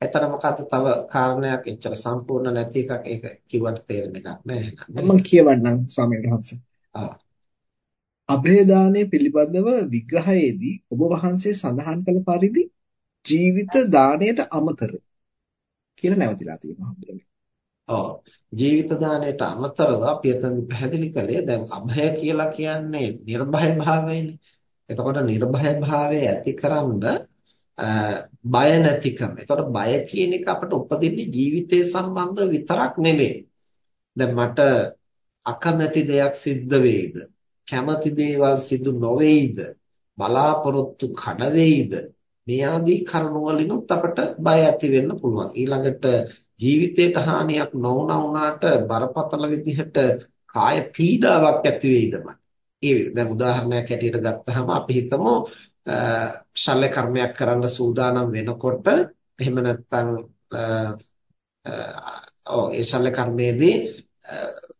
එතන මොකද්ද තව කාරණයක් එච්චර සම්පූර්ණ නැති එකක් ඒක කිව්වට තේරෙන එකක් නෑ මම කියවන්නම් ස්වාමීන් වහන්සේ. ආ. અભේදානය පිළිබඳව විග්‍රහයේදී ඔබ වහන්සේ සඳහන් කළ පරිදි ජීවිත දාණයට අමතර කියලා නැවතිලා තියෙනවා හඳුනන්නේ. ඔව් ජීවිත දාණයට අමතරව අපි එතනදි පැහැදිලි කළේ දැන් අභය කියලා කියන්නේ නිර්භය භාවයනේ. එතකොට නිර්භය භාවය ඇතිකරනද බය නැතිකම. එතකොට බය කියන එක අපට උපදින්නේ ජීවිතය සම්බන්ධ විතරක් නෙමෙයි. දැන් මට අකමැති දෙයක් සිද්ධ වෙයිද? කැමති දේවල් සිදු නොවේයිද? බලාපොරොත්තු කඩ වෙයිද? මේ ආදී කරුණු වලිනුත් අපට බය ඇති වෙන්න පුළුවන්. ඊළඟට ජීවිතයට හානියක් නොවුණා වුණාට බරපතල විදිහට කාය පීඩාවක් ඇති වෙයිද ඒ දැන් උදාහරණයක් හැටියට ගත්තහම අපි හිතමු ශල්‍ය කර්මයක් කරන්න සූදානම් වෙනකොට එහෙම නැත්නම් ඔව් ඒ ශල්‍ය කර්මයේදී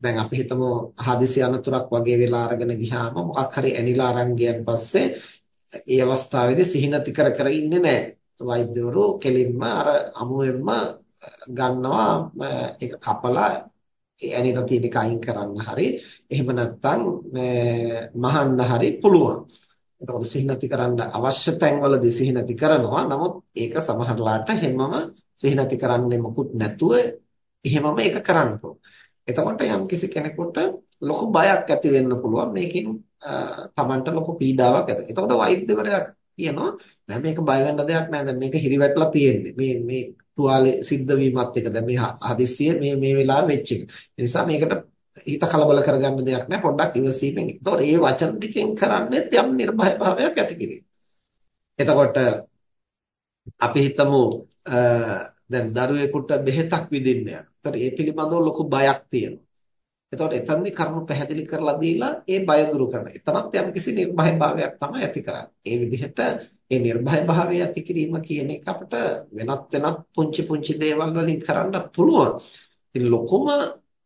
දැන් අපි හිතමු හදිසි අනතුරක් වගේ වෙලා අරගෙන ගියාම මොකක් හරි ඇනිලා අරන් ගියන් පස්සේ ඒ අවස්ථාවේදී සිහිනති කර කර ඉන්නේ නැහැ. වෛද්‍යවරු කෙලින්ම අර අමුවෙන්ම ගන්නවා ඒක කපලා ඒ ඇනිලා තියෙන එක අයින් කරන්න හරි එහෙම නැත්නම් මහන්න හරි පුළුවන්. එතකොට සිහිනති කරන්න අවශ්‍ය තැන්වලදී සිහිනති කරනවා. නමුත් ඒක සමහරලාට හැමම සිහිනති කරන්නේ මොකුත් නැතුව එහෙමම ඒක කරන්න පුළුවන්. එතකොට යම් කිසි කෙනෙකුට ලොකු බයක් ඇති වෙන්න පුළුවන් මේකෙන් තමන්ට ලොකු පීඩාවක් ඇති. එතකොට වෛද්‍යවරයා කියනවා නෑ මේක බය වෙන්න දෙයක් නෑ දැන් මේක හිරිවැටලා තියෙන්නේ. මේ මේ තුවාලේ සිද්ධ වීමත් එක දැන් මේ හදිස්සිය මේ මේ වෙලාවෙ වෙච්ච එක. ඒ නිසා මේකට හිත කලබල කරගන්න දෙයක් නෑ පොඩ්ඩක් ඉවසීමෙන්. එතකොට මේ වචන ටිකෙන් කරන්නේ යම් නිර්භය භාවයක් ඇති කිරීම. එතකොට අපි හිතමු දැන් දරුවෙකුට බෙහෙතක් විදින්න යනවා. එතකොට ඒ පිළිබඳව ලොකු බයක් තියෙනවා. එතකොට එතනදී කරුණු පැහැදිලි කරලා දීලා ඒ බය දුරු කරනවා. එතනත් යම්කිසි නිර්භය භාවයක් තමයි ඇති කරන්නේ. ඒ විදිහට ඒ නිර්භය භාවය ඇති කිරීම කියන එක අපිට වෙනත් වෙනත් පුංචි පුංචි දේවල් වලින් කරන්නත් පුළුවන්. ඉතින් ලොකුම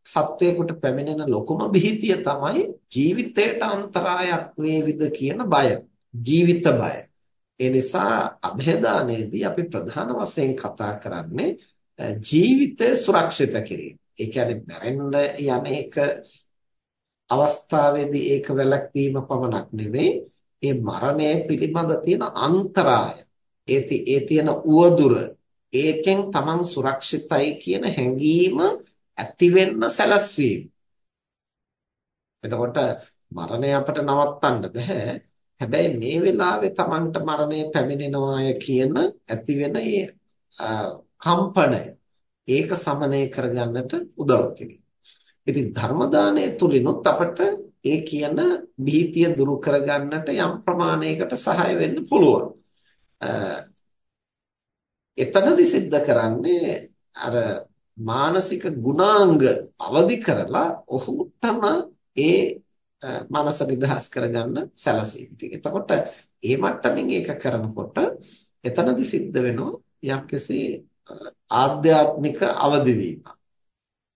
සත්වයකට පැමිණෙන ලොකුම බිහිතිය තමයි ජීවිතයට අන්තරායක් වේවිද කියන බය. ජීවිත බය. ඒ නිසා અભේදානයේදී අපි ප්‍රධාන වශයෙන් කතා කරන්නේ ජීවිතය සුරක්ෂිත කිරීම. ඒ කියන්නේ මැරෙන්න යන එක අවස්ථාවේදී ඒක වැළැක්වීම පමණක් නෙවෙයි ඒ මරණය පිළිබඳ තියෙන අන්තරාය ඒ ඒ තියෙන උවදුර ඒකෙන් Taman සුරක්ෂිතයි කියන හැඟීම ඇති වෙන්න සැලැස්වීම. එතකොට මරණය අපට නවත්තන්න බෑ. හැබැයි මේ වෙලාවේ Tamanට මරණය පැමිණෙනවාය කියන ඇති වෙන ඒ කම්පනය ඒක සමනය කරගන්නට උදව් කෙරේ. ඉතින් ධර්ම දානය තුලිනුත් අපට ඒ කියන භීතිය දුරු කරගන්නට යම් ප්‍රමාණයකට සහාය වෙන්න පුළුවන්. එතනදි සිද්ධ කරන්නේ අර මානසික ගුණාංග අවදි කරලා ඔහුටම ඒ මනස නිදහස් කරගන්න සැලසීම. ඉතින් එතකොට ඒ මට්ටමින් ඒක කරනකොට එතනදි සිද්ධ වෙනවා යම්කිසි ආධ්‍යාත්මික අවදිවීම.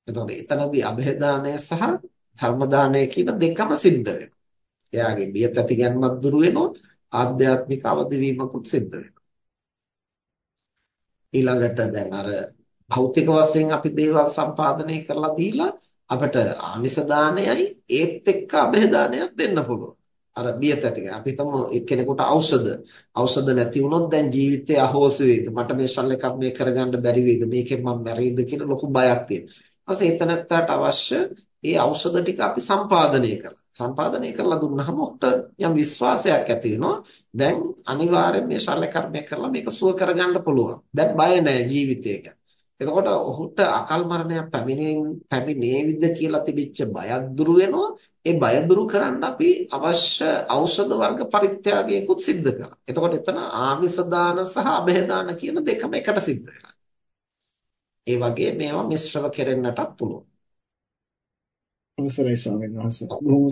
එතකොට එතනදී અભේදානය සහ ධර්මදානය කියන දෙකම සිද්ධ වෙනවා. එයාගේ බියපැති ගැනීමක් දුරු වෙනවා ආධ්‍යාත්මික අවදිවීමකුත් සිද්ධ වෙනවා. ඊළඟට දැන් අර භෞතික වශයෙන් අපි දේවල් සම්පාදනය කරලා දීලා අපිට ආමිෂ දානයයි ඒත් එක්ක અભේදානයක් දෙන්න පුළුවන්. අර බියත් ඇති කරන. අපි හිතමු කෙනෙකුට ඖෂධ ඖෂධ නැති වුණොත් දැන් ජීවිතේ අහෝසි වේද? මට මේ ශල්‍ය කර්මය කරගන්න බැරි වේද? මේකෙන් මම මැරෙයිද කියලා ලොකු බයක් තියෙනවා. ඊපස්සේ එතනත්තට අවශ්‍ය ඒ ඖෂධ ටික අපි සම්පාදනය කරලා. සම්පාදනය කරලා දුන්නාම ඔහුට යම් විශ්වාසයක් ඇති වෙනවා. දැන් අනිවාර්යෙන් මේ ශල්‍ය කර්මය කරලා මේක සුව කරගන්න පුළුවන්. දැන් බය නැහැ ජීවිතේ ගැන. එතකොට ඔහුට අකල් මරණයක් පැමිණෙන් පැමිණේවිද කියලා තිබිච්ච බයක් දුරු වෙනවා. ඒ බය දුරු කරන්න අපි අවශ්‍ය ඖෂධ වර්ග පරිත්‍යාගයකුත් සිද්ධ කරනවා. එතකොට එතන ආමිෂ දාන සහ અભය දාන කියන දෙකම එකට සිද්ධ වෙනවා. ඒ වගේ මේවා මිශ්‍රව කෙරෙන්නටත් පුළුවන්. අවසරයි ස්වාමීන් වහන්සේ. බොහොම